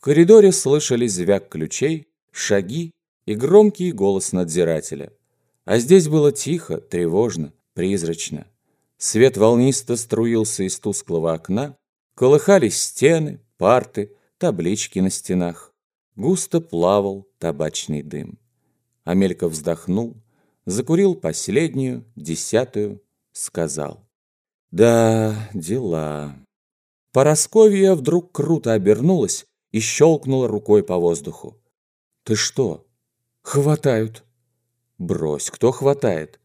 коридоре слышались звяк ключей, шаги и громкий голос надзирателя. А здесь было тихо, тревожно, призрачно. Свет волнисто струился из тусклого окна, колыхались стены, парты, таблички на стенах. Густо плавал табачный дым. Амелька вздохнул, закурил последнюю, десятую, сказал. «Да, дела». Поросковья вдруг круто обернулась и щелкнула рукой по воздуху. «Ты что?» «Хватают». «Брось, кто хватает?»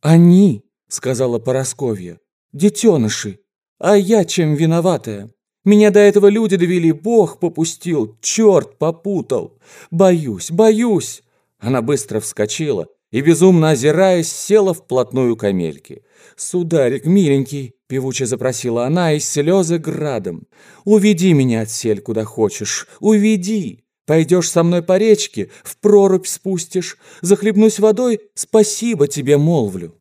«Они!» — сказала Поросковья. «Детеныши! А я чем виноватая? Меня до этого люди довели, Бог попустил, черт попутал! Боюсь, боюсь!» Она быстро вскочила и, безумно озираясь, села вплотную к Амельке. «Сударик, миленький!» — певуче запросила она, и слезы градом. «Уведи меня отсель куда хочешь, уведи!» Пойдешь со мной по речке, в прорубь спустишь, захлебнусь водой, спасибо тебе молвлю.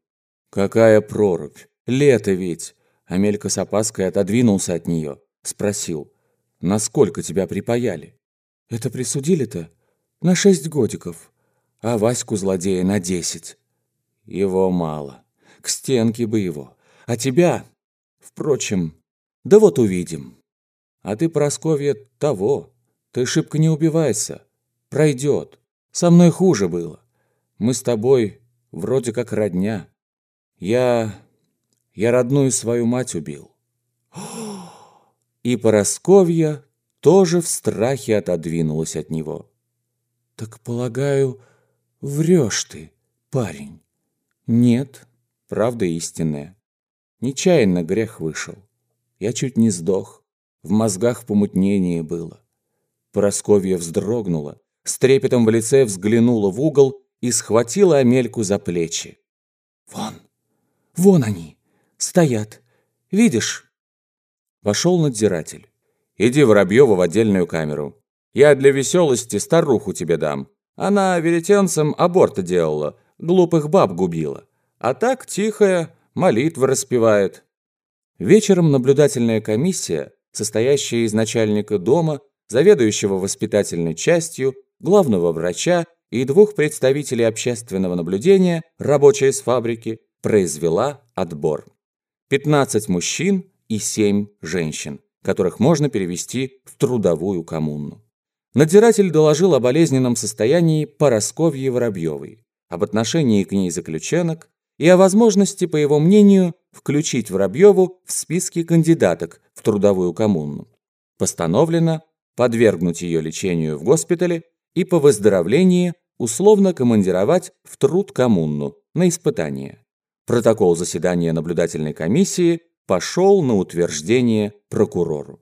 Какая прорубь? Лето ведь. Амелька с опаской отодвинулся от нее, спросил, насколько тебя припаяли? Это присудили-то? На шесть годиков, а Ваську злодея на десять. Его мало, к стенке бы его, а тебя, впрочем, да вот увидим. А ты, Просковья, того, ты шибко не убивайся. Пройдет. Со мной хуже было. Мы с тобой вроде как родня. Я... я родную свою мать убил. И Поросковья тоже в страхе отодвинулась от него. «Так, полагаю, врешь ты, парень?» «Нет, правда истинная. Нечаянно грех вышел. Я чуть не сдох. В мозгах помутнение было. Поросковья вздрогнула, с трепетом в лице взглянула в угол и схватила Амельку за плечи. «Вон, вон они, стоят, видишь?» Вошел надзиратель. «Иди, Воробьева, в отдельную камеру. Я для веселости старуху тебе дам. Она веретенцам аборта делала, глупых баб губила. А так тихая, молитвы распевает». Вечером наблюдательная комиссия, состоящая из начальника дома, заведующего воспитательной частью, главного врача и двух представителей общественного наблюдения, рабочая с фабрики, произвела отбор. 15 мужчин и 7 женщин, которых можно перевести в трудовую коммуну. Надзиратель доложил о болезненном состоянии Поросковьи Воробьевой, об отношении к ней заключенок и о возможности, по его мнению, включить Воробьеву в списки кандидаток в трудовую коммуну. Постановлено подвергнуть ее лечению в госпитале и по выздоровлении условно командировать в труд коммуну на испытание. Протокол заседания наблюдательной комиссии пошел на утверждение прокурору.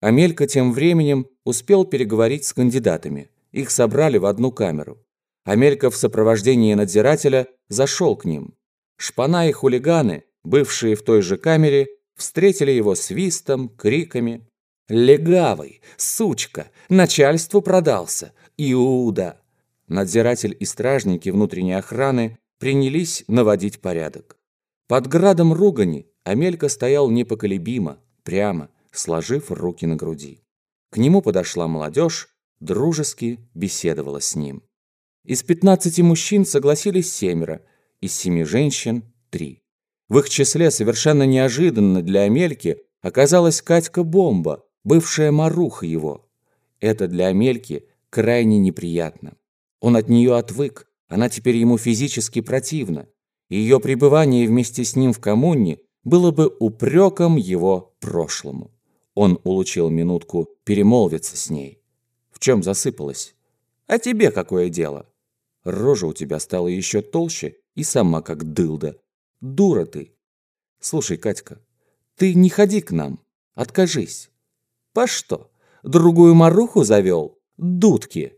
Амелька тем временем успел переговорить с кандидатами. Их собрали в одну камеру. Амелька в сопровождении надзирателя зашел к ним. Шпана и хулиганы, бывшие в той же камере, встретили его свистом, криками. Легавый, сучка, начальству продался, Иуда. Надзиратель и стражники внутренней охраны принялись наводить порядок. Под градом ругани Амелька стоял непоколебимо, прямо, сложив руки на груди. К нему подошла молодежь, дружески беседовала с ним. Из пятнадцати мужчин согласились семеро, из семи женщин – три. В их числе совершенно неожиданно для Амельки оказалась Катька Бомба, бывшая маруха его. Это для Амельки крайне неприятно. Он от нее отвык, она теперь ему физически противна. Ее пребывание вместе с ним в коммуне было бы упреком его прошлому. Он улучил минутку перемолвиться с ней. В чем засыпалась? А тебе какое дело? Рожа у тебя стала еще толще и сама как дылда. Дура ты. Слушай, Катька, ты не ходи к нам, откажись. По что? Другую маруху завел? Дудки.